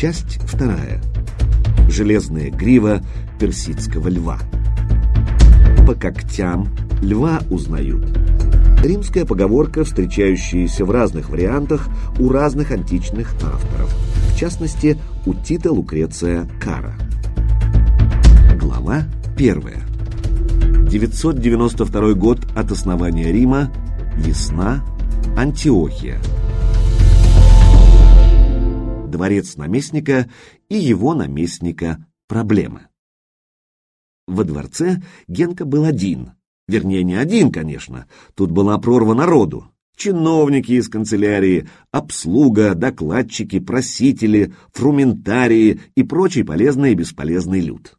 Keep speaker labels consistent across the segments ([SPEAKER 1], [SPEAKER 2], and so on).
[SPEAKER 1] Часть вторая. Железная грива персидского льва. По когтям льва узнают. Римская поговорка, встречающаяся в разных вариантах у разных античных авторов. В частности, у Тита Лукреция Кара. Глава первая. 992 год от основания Рима. Весна. Антиохия дворец наместника и его наместника проблемы. Во дворце Генка был один, вернее не один, конечно, тут была прорва народу. Чиновники из канцелярии, обслуга, докладчики, просители, фрументарии и прочий полезный и бесполезный люд.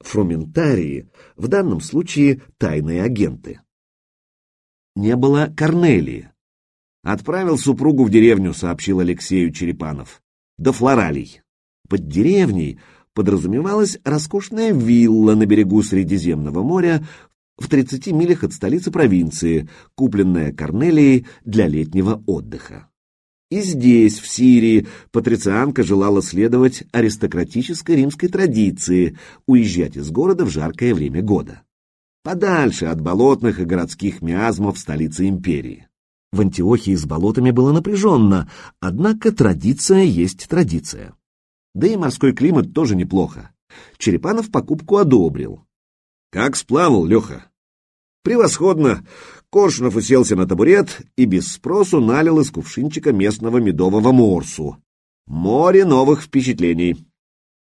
[SPEAKER 1] Фрументарии в данном случае тайные агенты. Не было Корнелии, Отправил супругу в деревню, сообщил Алексею Черепанов. До Флоралей. Под деревней подразумевалась роскошная вилла на берегу Средиземного моря в 30 милях от столицы провинции, купленная Корнелией для летнего отдыха. И здесь, в Сирии, патрицианка желала следовать аристократической римской традиции, уезжать из города в жаркое время года. Подальше от болотных и городских миазмов столицы империи. В Антиохии с болотами было напряженно, однако традиция есть традиция. Да и морской климат тоже неплохо. Черепанов покупку одобрил. «Как сплавал, Леха?» «Превосходно!» Коршунов уселся на табурет и без спросу налил из кувшинчика местного медового морсу. Море новых впечатлений.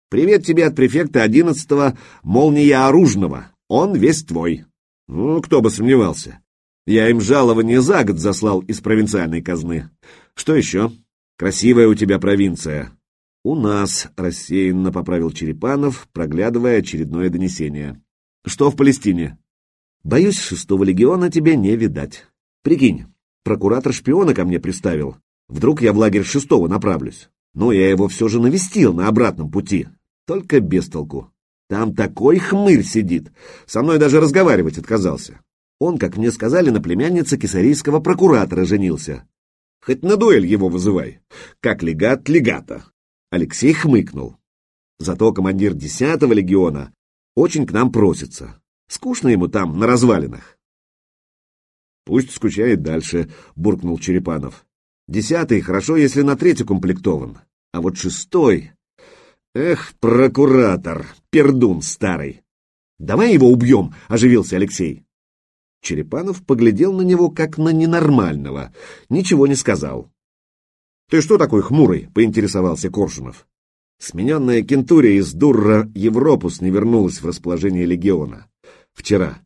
[SPEAKER 1] «Привет тебе от префекта одиннадцатого Молния Оружного. Он весь твой». «Ну, кто бы сомневался. Я им жалование за год заслал из провинциальной казны. Что еще? Красивая у тебя провинция. У нас, рассеянно поправил Черепанов, проглядывая очередное донесение. Что в Палестине? Боюсь, шестого легиона тебе не видать. Прикинь, прокуратор шпиона ко мне приставил. Вдруг я в лагерь шестого направлюсь. Но я его все же навестил на обратном пути. Только без толку. Там такой хмырь сидит. Со мной даже разговаривать отказался. Он, как мне сказали, на племяннице кесарийского прокуратора женился. Хоть на дуэль его вызывай. Как легат легата. Алексей хмыкнул. Зато командир десятого легиона очень к нам просится. Скучно ему там, на развалинах. Пусть скучает дальше, буркнул Черепанов. Десятый хорошо, если на третий комплектован. А вот шестой... Эх, прокуратор, пердун старый. Давай его убьем, оживился Алексей. Черепанов поглядел на него как на ненормального, ничего не сказал. «Ты что такой хмурый?» — поинтересовался Коршунов. Смененная кентурия из Дурра Европус не вернулась в расположение легиона. Вчера.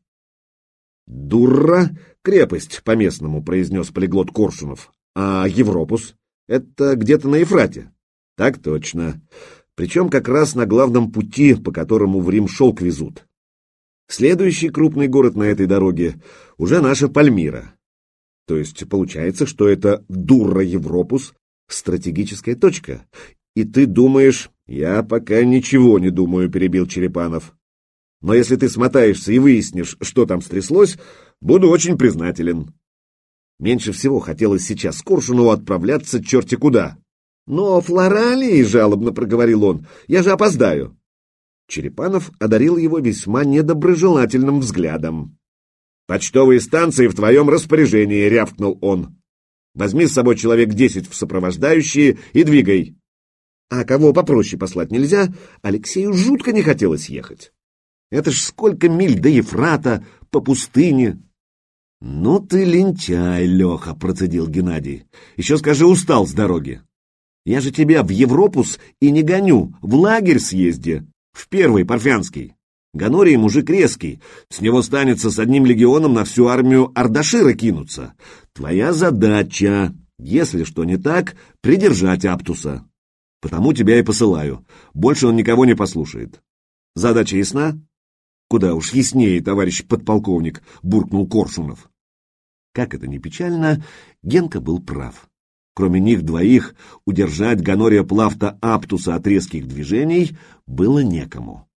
[SPEAKER 1] «Дурра — крепость, по-местному», — произнес полиглот Коршунов. «А Европус? Это где-то на Ефрате?» «Так точно. Причем как раз на главном пути, по которому в Рим шелк везут. Следующий крупный город на этой дороге уже наша Пальмира. То есть получается, что это Дура Европус, стратегическая точка. И ты думаешь... Я пока ничего не думаю, перебил Черепанов. Но если ты смотаешься и выяснишь, что там стряслось, буду очень признателен. Меньше всего хотелось сейчас Коршунову отправляться черти куда. Но Флоралии, жалобно проговорил он, я же опоздаю. Черепанов одарил его весьма недоброжелательным взглядом. «Почтовые станции в твоем распоряжении», — рявкнул он. «Возьми с собой человек десять в сопровождающие и двигай». А кого попроще послать нельзя, Алексею жутко не хотелось ехать. Это ж сколько миль до Ефрата, по пустыне. «Ну ты лентяй, Леха», — процедил Геннадий. «Еще скажи, устал с дороги. Я же тебя в Европус и не гоню, в лагерь съезди. В первый, Парфянский. Ганорий мужик резкий, с него станется с одним легионом на всю армию Ардашира кинуться. Твоя задача, если что не так, придержать Аптуса. Потому тебя и посылаю. Больше он никого не послушает. Задача ясна? Куда уж яснее, товарищ подполковник, буркнул Коршунов. Как это ни печально, Генка был прав. Кроме них двоих, удержать Ганория Плафта Аптуса от резких движений было некому.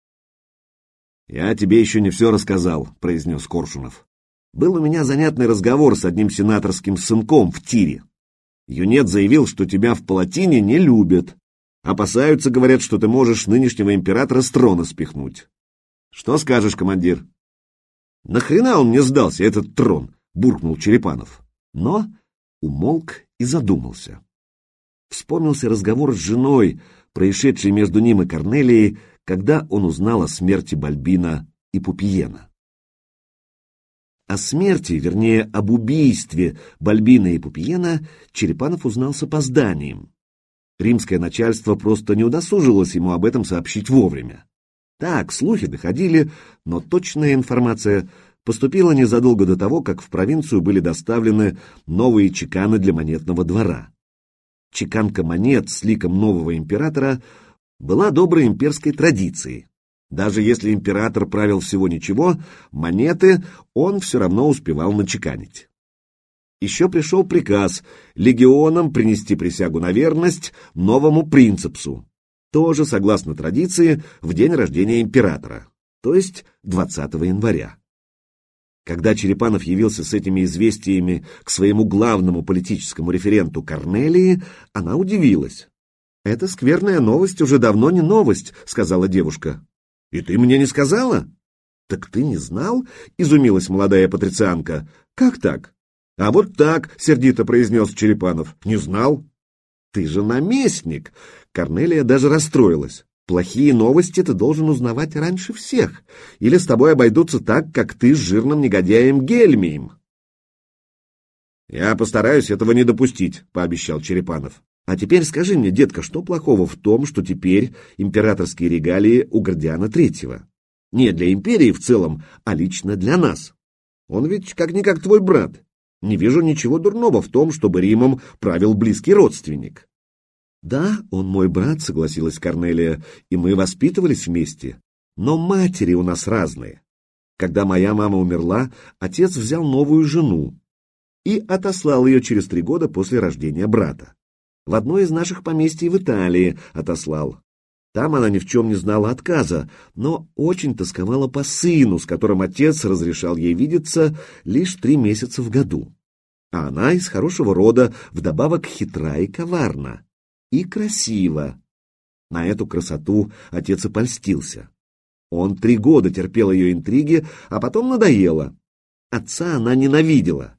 [SPEAKER 1] «Я тебе еще не все рассказал», — произнес Коршунов. «Был у меня занятный разговор с одним сенаторским сынком в тире. Юнет заявил, что тебя в палатине не любят. Опасаются, говорят, что ты можешь нынешнего императора с трона спихнуть. Что скажешь, командир? Нахрена он мне сдался, этот трон? Буркнул Черепанов. Но умолк и задумался. Вспомнился разговор с женой, происшедший между ним и Корнелией, когда он узнал о смерти Бальбина и Пупиена. О смерти, вернее, об убийстве Бальбина и Пупиена Черепанов узнал с опозданием. Римское начальство просто не удосужилось ему об этом сообщить вовремя. Так, слухи доходили, но точная информация поступила незадолго до того, как в провинцию были доставлены новые чеканы для монетного двора. Чеканка монет с ликом нового императора была доброй имперской традицией. Даже если император правил всего ничего, монеты он все равно успевал начеканить. Еще пришел приказ легионам принести присягу на верность новому принципсу, тоже, согласно традиции, в день рождения императора, то есть 20 января. Когда Черепанов явился с этими известиями к своему главному политическому референту Корнелии, она удивилась. «Это скверная новость уже давно не новость», — сказала девушка. «И ты мне не сказала?» «Так ты не знал?» — изумилась молодая патрицианка. «Как так?» «А вот так», — сердито произнес Черепанов. «Не знал?» «Ты же наместник!» Корнелия даже расстроилась. «Плохие новости ты должен узнавать раньше всех, или с тобой обойдутся так, как ты с жирным негодяем Гельмием». «Я постараюсь этого не допустить», — пообещал Черепанов. А теперь скажи мне, детка, что плохого в том, что теперь императорские регалии у Гордиана Третьего? Не для империи в целом, а лично для нас. Он ведь как-никак твой брат. Не вижу ничего дурного в том, чтобы Римом правил близкий родственник. Да, он мой брат, согласилась Корнелия, и мы воспитывались вместе. Но матери у нас разные. Когда моя мама умерла, отец взял новую жену и отослал ее через три года после рождения брата в одно из наших поместий в Италии отослал. Там она ни в чем не знала отказа, но очень тосковала по сыну, с которым отец разрешал ей видеться лишь три месяца в году. А она из хорошего рода, вдобавок хитра и коварна. И красива. На эту красоту отец и польстился. Он три года терпел ее интриги, а потом надоело. Отца она ненавидела.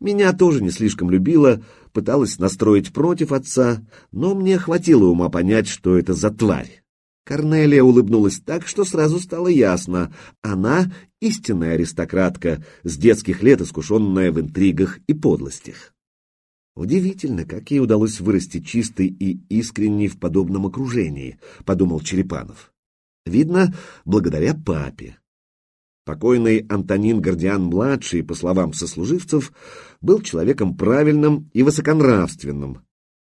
[SPEAKER 1] Меня тоже не слишком любила, пыталась настроить против отца, но мне хватило ума понять, что это за тварь. Корнелия улыбнулась так, что сразу стало ясно. Она — истинная аристократка, с детских лет искушенная в интригах и подлостях. Удивительно, как ей удалось вырасти чистой и искренней в подобном окружении, — подумал Черепанов. Видно, благодаря папе. Покойный Антонин Гордиан-младший, по словам сослуживцев, был человеком правильным и высоконравственным.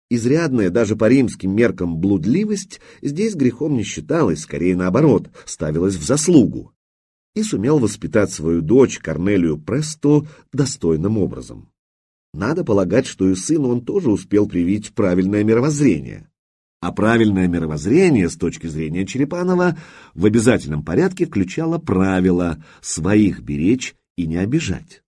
[SPEAKER 1] Изрядная даже по римским меркам блудливость здесь грехом не считалась, скорее наоборот, ставилась в заслугу. И сумел воспитать свою дочь Корнелию Престо достойным образом. Надо полагать, что и сыну он тоже успел привить правильное мировоззрение. А правильное мировоззрение с точки зрения Черепанова в обязательном порядке включало правило «своих беречь и не обижать».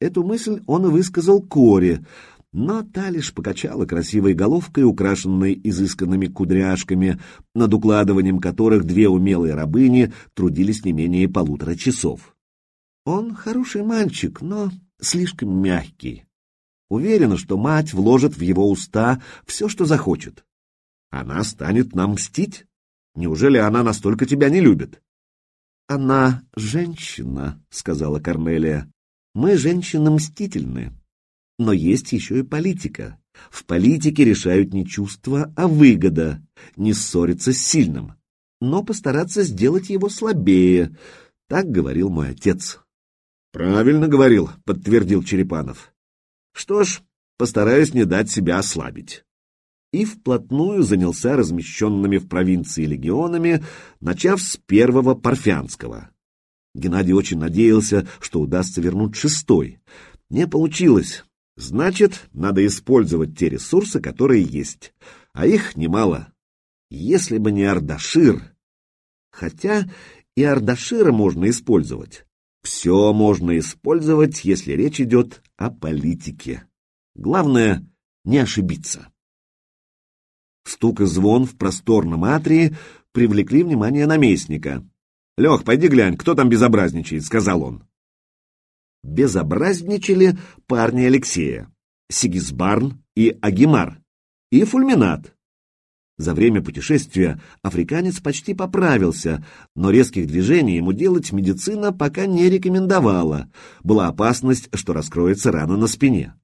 [SPEAKER 1] Эту мысль он и высказал Коре, но та лишь покачала красивой головкой, украшенной изысканными кудряшками, над укладыванием которых две умелые рабыни трудились не менее полутора часов. Он хороший мальчик, но слишком мягкий. Уверена, что мать вложит в его уста все, что захочет. Она станет нам мстить? Неужели она настолько тебя не любит? Она женщина, сказала Корнелия. Мы, женщины, мстительны. Но есть еще и политика. В политике решают не чувства, а выгода. Не ссориться с сильным, но постараться сделать его слабее. Так говорил мой отец. Правильно говорил, подтвердил Черепанов. Что ж, постараюсь не дать себя ослабить и вплотную занялся размещенными в провинции легионами, начав с первого Парфянского. Геннадий очень надеялся, что удастся вернуть шестой. Не получилось. Значит, надо использовать те ресурсы, которые есть. А их немало. Если бы не Ардашир... Хотя и Ардашира можно использовать. Все можно использовать, если речь идет о политике. Главное — не ошибиться. Стук и звон в просторном атрии привлекли внимание наместника. «Лех, пойди глянь, кто там безобразничает», — сказал он. Безобразничали парни Алексея, Сигизбарн и Агимар, и Фульминат. За время путешествия африканец почти поправился, но резких движений ему делать медицина пока не рекомендовала. Была опасность, что раскроется рана на спине.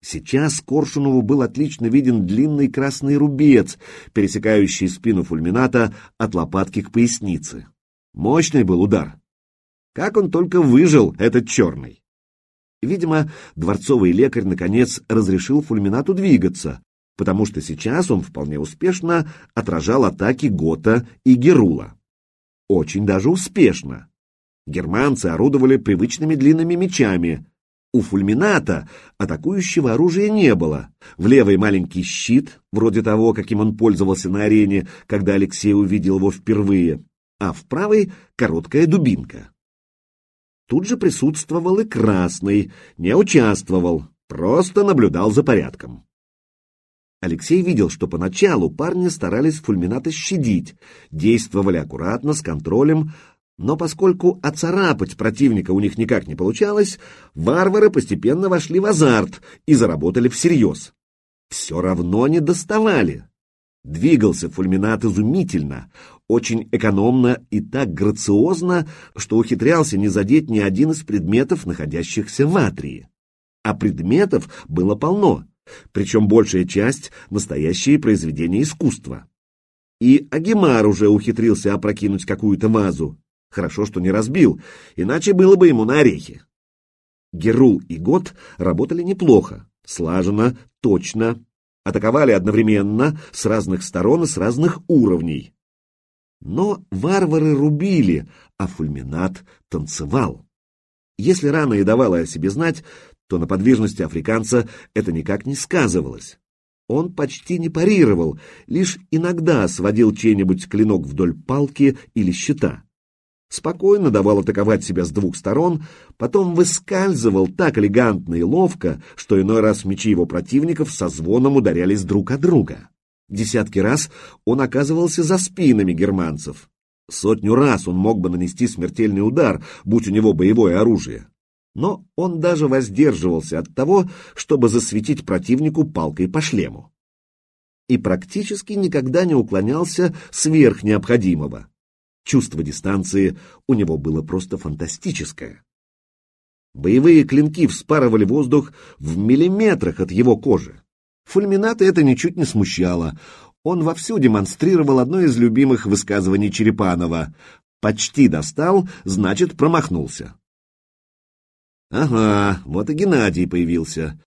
[SPEAKER 1] Сейчас Коршунову был отлично виден длинный красный рубец, пересекающий спину фульмината от лопатки к пояснице. Мощный был удар. Как он только выжил, этот черный. Видимо, дворцовый лекарь, наконец, разрешил фульминату двигаться, потому что сейчас он вполне успешно отражал атаки Гота и Герула. Очень даже успешно. Германцы орудовали привычными длинными мечами. У фульмината атакующего оружия не было. В левый маленький щит, вроде того, каким он пользовался на арене, когда Алексей увидел его впервые, а в правой короткая дубинка. Тут же присутствовал и красный, не участвовал, просто наблюдал за порядком. Алексей видел, что поначалу парни старались фульмината щадить, действовали аккуратно, с контролем, но поскольку оцарапать противника у них никак не получалось, варвары постепенно вошли в азарт и заработали всерьез. Все равно не доставали. Двигался фульминат изумительно, очень экономно и так грациозно, что ухитрялся не задеть ни один из предметов, находящихся в атрии. А предметов было полно, причем большая часть — настоящие произведения искусства. И Агимар уже ухитрился опрокинуть какую-то вазу. Хорошо, что не разбил, иначе было бы ему на орехи. Герул и Гот работали неплохо, слаженно, точно, атаковали одновременно, с разных сторон и с разных уровней. Но варвары рубили, а фульминат танцевал. Если рана и давала о себе знать, то на подвижности африканца это никак не сказывалось. Он почти не парировал, лишь иногда сводил чей-нибудь клинок вдоль палки или щита. Спокойно давал атаковать себя с двух сторон, потом выскальзывал так элегантно и ловко, что иной раз мечи его противников со звоном ударялись друг от друга. Десятки раз он оказывался за спинами германцев. Сотню раз он мог бы нанести смертельный удар, будь у него боевое оружие но он даже воздерживался от того, чтобы засветить противнику палкой по шлему. И практически никогда не уклонялся сверх необходимого. Чувство дистанции у него было просто фантастическое. Боевые клинки вспарывали воздух в миллиметрах от его кожи. Фульмината это ничуть не смущало. Он вовсю демонстрировал одно из любимых высказываний Черепанова. «Почти достал, значит, промахнулся». Ага, вот и Геннадий появился.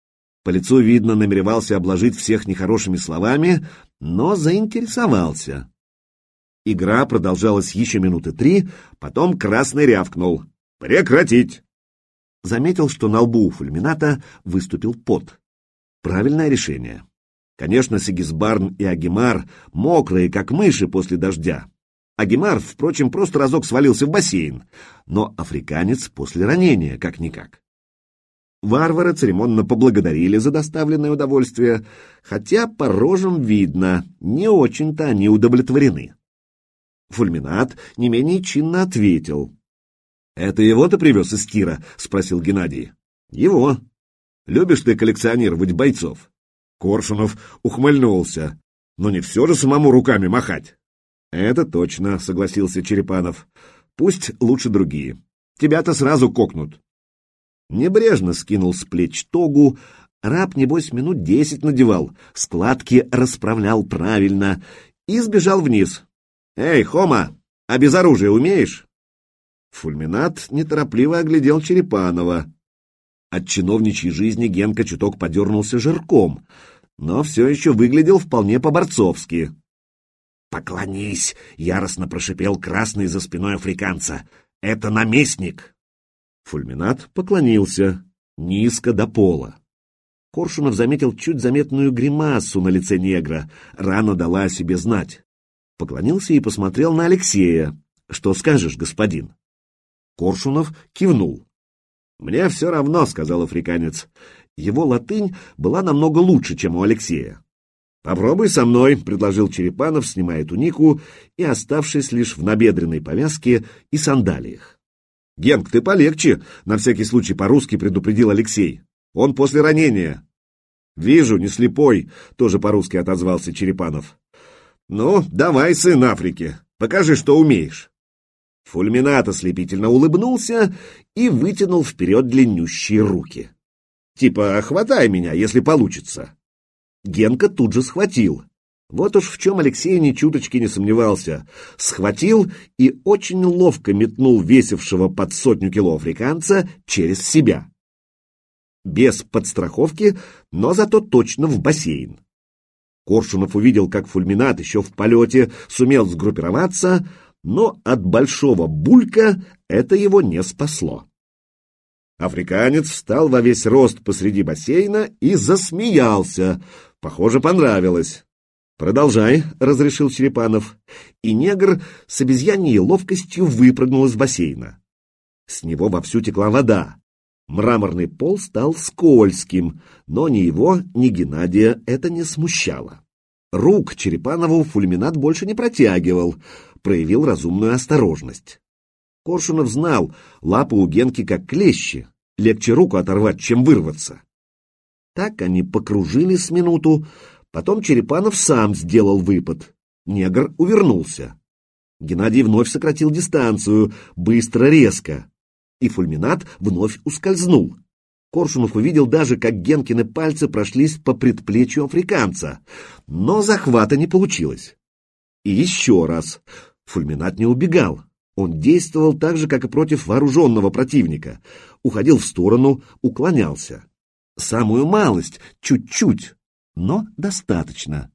[SPEAKER 1] По лицу, видно, намеревался обложить всех нехорошими словами, но заинтересовался. Игра продолжалась еще минуты три, потом Красный рявкнул. «Прекратить!» Заметил, что на лбу у фульмината выступил пот. Правильное решение. Конечно, Сигизбарн и Агимар мокрые, как мыши после дождя, Агимар, впрочем, просто разок свалился в бассейн, но африканец после ранения, как-никак. Варвары церемонно поблагодарили за доставленное удовольствие, хотя по рожам видно, не очень-то они удовлетворены. Фульминат не менее чинно ответил. — Это его ты привез из Кира? — спросил Геннадий. — Его. Любишь ты коллекционировать бойцов? Коршунов ухмыльнулся. Но не все же самому руками махать. «Это точно», — согласился Черепанов. «Пусть лучше другие. Тебя-то сразу кокнут». Небрежно скинул с плеч тогу, раб, небось, минут десять надевал, складки расправлял правильно и сбежал вниз. «Эй, Хома, а без оружия умеешь?» Фульминат неторопливо оглядел Черепанова. От чиновничьей жизни Генка чуток подернулся жирком, но все еще выглядел вполне по-борцовски. «Поклонись!» — яростно прошипел красный за спиной африканца. «Это наместник!» Фульминат поклонился, низко до пола. Коршунов заметил чуть заметную гримасу на лице негра. Рана дала о себе знать. Поклонился и посмотрел на Алексея. «Что скажешь, господин?» Коршунов кивнул. «Мне все равно», — сказал африканец. Его латынь была намного лучше, чем у Алексея. «Попробуй со мной», — предложил Черепанов, снимая тунику и оставшись лишь в набедренной повязке и сандалиях. «Генк, ты полегче», — на всякий случай по-русски предупредил Алексей. «Он после ранения». «Вижу, не слепой», — тоже по-русски отозвался Черепанов. «Ну, давай, сын Африки, покажи, что умеешь». Фульминат ослепительно улыбнулся и вытянул вперед длиннющие руки. «Типа, хватай меня, если получится». Генка тут же схватил. Вот уж в чем Алексей ни чуточки не сомневался. Схватил и очень ловко метнул весившего под сотню кило африканца через себя. Без подстраховки, но зато точно в бассейн. Коршунов увидел, как фульминат еще в полете сумел сгруппироваться, но от большого булька это его не спасло. Африканец встал во весь рост посреди бассейна и засмеялся. Похоже, понравилось. «Продолжай», — разрешил Черепанов. И негр с обезьяньей ловкостью выпрыгнул из бассейна. С него вовсю текла вода. Мраморный пол стал скользким, но ни его, ни Геннадия это не смущало. Рук Черепанову фульминат больше не протягивал, проявил разумную осторожность. Коршунов знал, лапы у Генки как клещи, легче руку оторвать, чем вырваться. Так они покружили с минуту, потом Черепанов сам сделал выпад. Негр увернулся. Геннадий вновь сократил дистанцию, быстро, резко, и фульминат вновь ускользнул. Коршунов увидел даже, как Генкины пальцы прошлись по предплечью африканца, но захвата не получилось. И еще раз. Фульминат не убегал. Он действовал так же, как и против вооруженного противника. Уходил в сторону, уклонялся. Самую малость, чуть-чуть, но достаточно.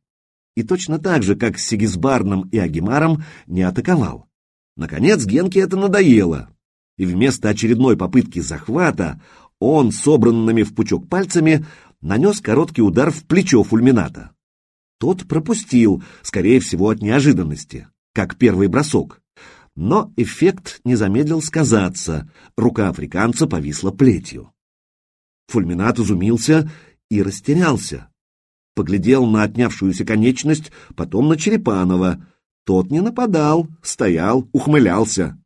[SPEAKER 1] И точно так же, как с Сигизбарном и Агимаром, не атаковал. Наконец Генке это надоело, и вместо очередной попытки захвата он, собранными в пучок пальцами, нанес короткий удар в плечо фульмината. Тот пропустил, скорее всего, от неожиданности, как первый бросок. Но эффект не замедлил сказаться, рука африканца повисла плетью. Фульминат изумился и растерялся. Поглядел на отнявшуюся конечность, потом на Черепанова. Тот не нападал, стоял, ухмылялся.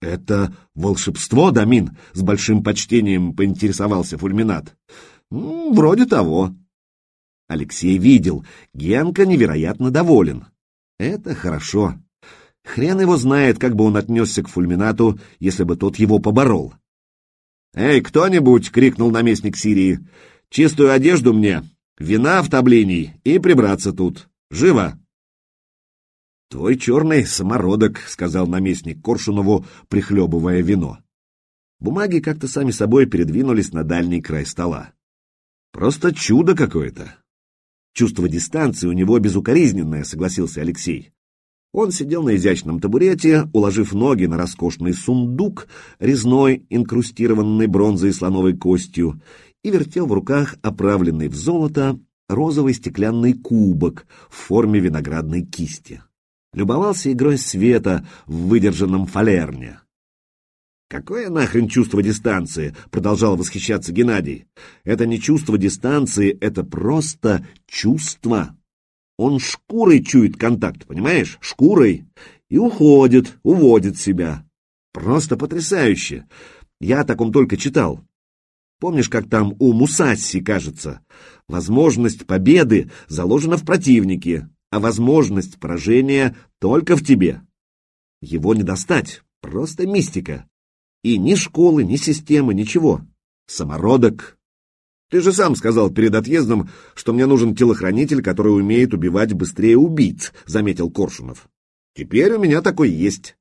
[SPEAKER 1] «Это волшебство, Дамин?» — с большим почтением поинтересовался Фульминат. «Вроде того». Алексей видел, Генка невероятно доволен. Это хорошо. Хрен его знает, как бы он отнесся к Фульминату, если бы тот его поборол. «Эй, кто-нибудь!» — крикнул наместник Сирии. «Чистую одежду мне, вина в таблении и прибраться тут. Живо!» «Твой черный самородок», — сказал наместник Коршунову, прихлебывая вино. Бумаги как-то сами собой передвинулись на дальний край стола. «Просто чудо какое-то!» «Чувство дистанции у него безукоризненное», — согласился Алексей. Он сидел на изящном табурете, уложив ноги на роскошный сундук, резной, инкрустированный бронзой и слоновой костью, и вертел в руках оправленный в золото розовый стеклянный кубок в форме виноградной кисти любовался игрой света в выдержанном фалерне. «Какое нахрен чувство дистанции?» — продолжал восхищаться Геннадий. «Это не чувство дистанции, это просто чувство. Он шкурой чует контакт, понимаешь? Шкурой. И уходит, уводит себя. Просто потрясающе. Я о таком только читал. Помнишь, как там у Мусасси, кажется? Возможность победы заложена в противнике, а возможность поражения только в тебе. Его не достать, просто мистика. И ни школы, ни системы, ничего. Самородок. Ты же сам сказал перед отъездом, что мне нужен телохранитель, который умеет убивать быстрее убийц, заметил Коршунов. Теперь у меня такой есть.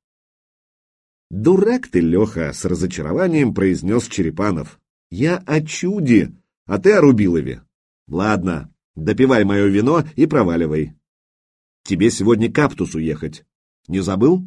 [SPEAKER 1] Дурак ты, Леха, с разочарованием произнес Черепанов. Я о чуде, а ты о Рубилове. Ладно, допивай мое вино и проваливай. Тебе сегодня каптус уехать. Не забыл?